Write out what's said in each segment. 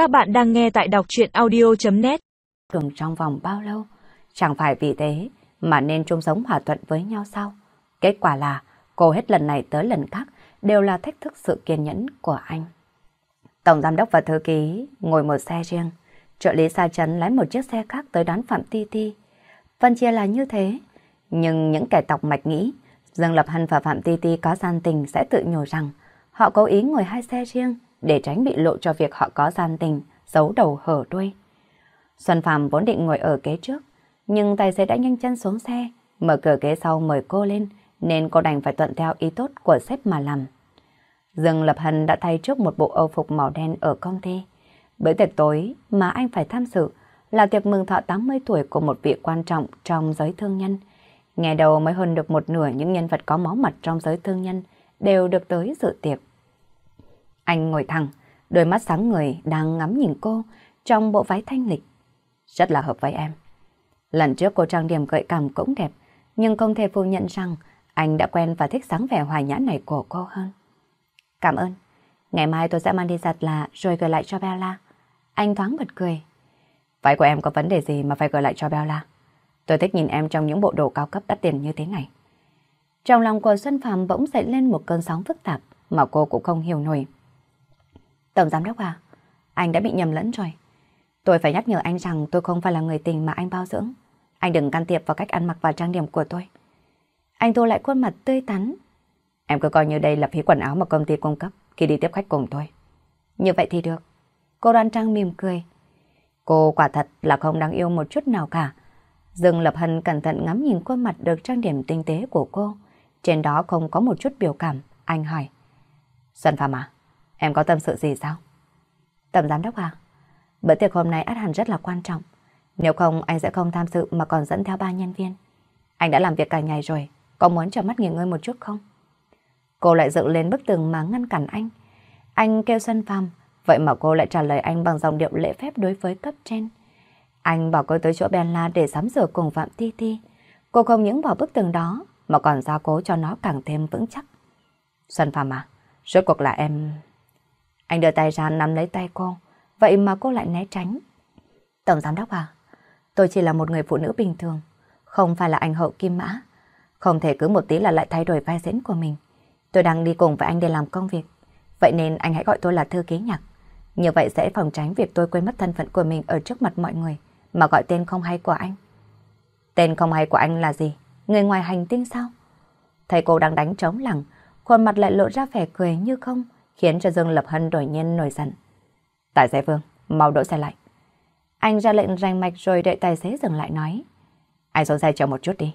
Các bạn đang nghe tại đọc chuyện audio.net Thường trong vòng bao lâu? Chẳng phải vì thế mà nên chung sống hòa thuận với nhau sao? Kết quả là cô hết lần này tới lần khác đều là thách thức sự kiên nhẫn của anh. Tổng giám đốc và thư ký ngồi một xe riêng. Trợ lý xa chấn lái một chiếc xe khác tới đón Phạm Ti Ti. Phân chia là như thế. Nhưng những kẻ tọc mạch nghĩ Dương Lập Hân và Phạm Ti Ti có gian tình sẽ tự nhủ rằng họ cố ý ngồi hai xe riêng để tránh bị lộ cho việc họ có gian tình, giấu đầu hở đuôi. Xuân Phạm vốn định ngồi ở kế trước, nhưng tài xế đã nhanh chân xuống xe, mở cửa ghế sau mời cô lên, nên cô đành phải thuận theo ý tốt của sếp mà làm. Dương Lập Hân đã thay trước một bộ âu phục màu đen ở công ty. Bữa tiệc tối mà anh phải tham dự là tiệc mừng thọ 80 tuổi của một vị quan trọng trong giới thương nhân. Ngày đầu mới hơn được một nửa những nhân vật có máu mặt trong giới thương nhân đều được tới dự tiệc. Anh ngồi thẳng, đôi mắt sáng người đang ngắm nhìn cô trong bộ váy thanh lịch. Rất là hợp với em. Lần trước cô trang điểm gợi cảm cũng đẹp, nhưng không thể phủ nhận rằng anh đã quen và thích sáng vẻ hoài nhã này của cô hơn. Cảm ơn. Ngày mai tôi sẽ mang đi giặt là rồi gửi lại cho Bella. Anh thoáng bật cười. Váy của em có vấn đề gì mà phải gửi lại cho Bella? Tôi thích nhìn em trong những bộ đồ cao cấp đắt tiền như thế này. Trong lòng của Xuân Phạm bỗng dậy lên một cơn sóng phức tạp mà cô cũng không hiểu nổi. Tổng giám đốc à, anh đã bị nhầm lẫn rồi. Tôi phải nhắc nhở anh rằng tôi không phải là người tình mà anh bao dưỡng. Anh đừng can thiệp vào cách ăn mặc và trang điểm của tôi. Anh thu lại khuôn mặt tươi tắn. Em cứ coi như đây là phí quần áo mà công ty cung cấp khi đi tiếp khách cùng tôi. Như vậy thì được. Cô đoan trang mỉm cười. Cô quả thật là không đáng yêu một chút nào cả. Dương Lập Hân cẩn thận ngắm nhìn khuôn mặt được trang điểm tinh tế của cô. Trên đó không có một chút biểu cảm. Anh hỏi. Xuân Phạm à? Em có tâm sự gì sao? Tầm giám đốc à? Bữa tiệc hôm nay át hẳn rất là quan trọng. Nếu không anh sẽ không tham dự mà còn dẫn theo ba nhân viên. Anh đã làm việc cả ngày rồi, có muốn cho mắt nghỉ ngơi một chút không? Cô lại dựng lên bức tường mà ngăn cản anh. Anh kêu Xuân Phạm, vậy mà cô lại trả lời anh bằng dòng điệu lễ phép đối với cấp trên. Anh bảo cô tới chỗ Bella để sắm sửa cùng Phạm Ti Ti. Cô không những bỏ bức tường đó mà còn gia cố cho nó càng thêm vững chắc. Xuân Phạm à, rốt cuộc là em... Anh đưa tay ra nắm lấy tay cô, vậy mà cô lại né tránh. Tổng giám đốc à, tôi chỉ là một người phụ nữ bình thường, không phải là anh hậu kim mã. Không thể cứ một tí là lại thay đổi vai diễn của mình. Tôi đang đi cùng với anh để làm công việc, vậy nên anh hãy gọi tôi là thư ký nhạc. Như vậy sẽ phòng tránh việc tôi quên mất thân phận của mình ở trước mặt mọi người, mà gọi tên không hay của anh. Tên không hay của anh là gì? Người ngoài hành tinh sao? Thầy cô đang đánh trống lẳng, khuôn mặt lại lộ ra vẻ cười như không, khiến cho Dương Lập Hân đổi nhiên nổi giận. Tài xế Vương, mau đỗ xe lại. Anh ra lệnh rành mạch rồi đợi tài xế dừng lại nói. Anh xuống xe chờ một chút đi.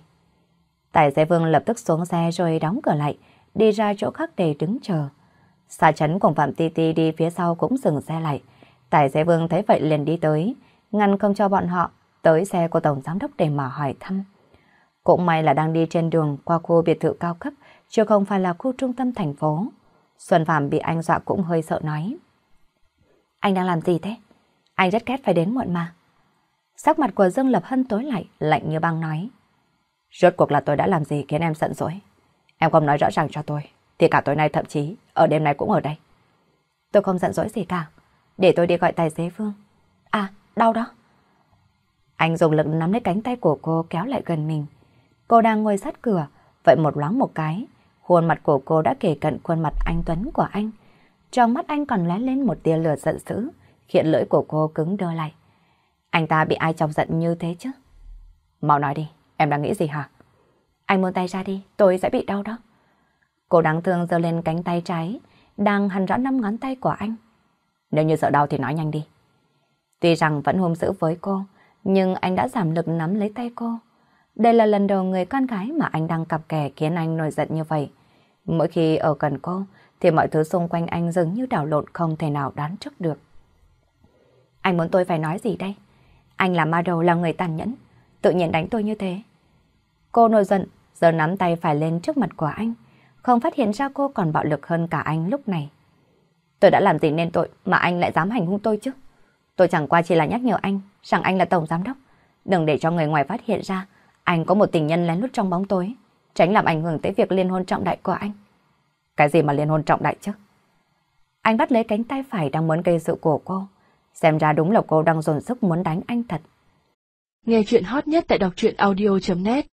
Tài xế Vương lập tức xuống xe rồi đóng cửa lại, đi ra chỗ khác để đứng chờ. Xa chấn cùng Phạm Ti Ti đi phía sau cũng dừng xe lại. Tài xế Vương thấy vậy liền đi tới, ngăn không cho bọn họ tới xe của Tổng Giám đốc để mà hỏi thăm. Cũng may là đang đi trên đường qua khu biệt thự cao cấp, chứ không phải là khu trung tâm thành phố. Xuân Phạm bị anh dọa cũng hơi sợ nói. Anh đang làm gì thế? Anh rất ghét phải đến muộn mà. Sắc mặt của Dương Lập Hân tối lại, lạnh như băng nói. Rốt cuộc là tôi đã làm gì khiến em giận dỗi? Em không nói rõ ràng cho tôi, thì cả tối nay thậm chí ở đêm nay cũng ở đây. Tôi không giận dỗi gì cả. Để tôi đi gọi tài xế Phương. À, đau đó. Anh dùng lực nắm lấy cánh tay của cô kéo lại gần mình. Cô đang ngồi sát cửa, vậy một loáng một cái, Khuôn mặt của cô đã kể cận khuôn mặt anh Tuấn của anh. Trong mắt anh còn lóe lên một tia lửa giận dữ, khiến lưỡi của cô cứng đơ lại. Anh ta bị ai chọc giận như thế chứ? Mau nói đi, em đang nghĩ gì hả? Anh muốn tay ra đi, tôi sẽ bị đau đó. Cô đáng thương giơ lên cánh tay trái, đang hằn rõ năm ngón tay của anh. Nếu như sợ đau thì nói nhanh đi. Tuy rằng vẫn hung dữ với cô, nhưng anh đã giảm lực nắm lấy tay cô. Đây là lần đầu người con gái mà anh đang cặp kè khiến anh nổi giận như vậy. Mỗi khi ở gần cô, thì mọi thứ xung quanh anh dường như đảo lộn không thể nào đoán trước được. Anh muốn tôi phải nói gì đây? Anh là ma đầu là người tàn nhẫn, tự nhiên đánh tôi như thế. Cô nổi giận, giờ nắm tay phải lên trước mặt của anh, không phát hiện ra cô còn bạo lực hơn cả anh lúc này. Tôi đã làm gì nên tội mà anh lại dám hành hung tôi chứ? Tôi chẳng qua chỉ là nhắc nhở anh rằng anh là tổng giám đốc. Đừng để cho người ngoài phát hiện ra anh có một tình nhân lén lút trong bóng tối, tránh làm ảnh hưởng tới việc liên hôn trọng đại của anh. Cái gì mà liên hôn trọng đại chứ? Anh bắt lấy cánh tay phải đang muốn gây sự của cô. Xem ra đúng là cô đang dồn sức muốn đánh anh thật. Nghe chuyện hot nhất tại đọc truyện audio.net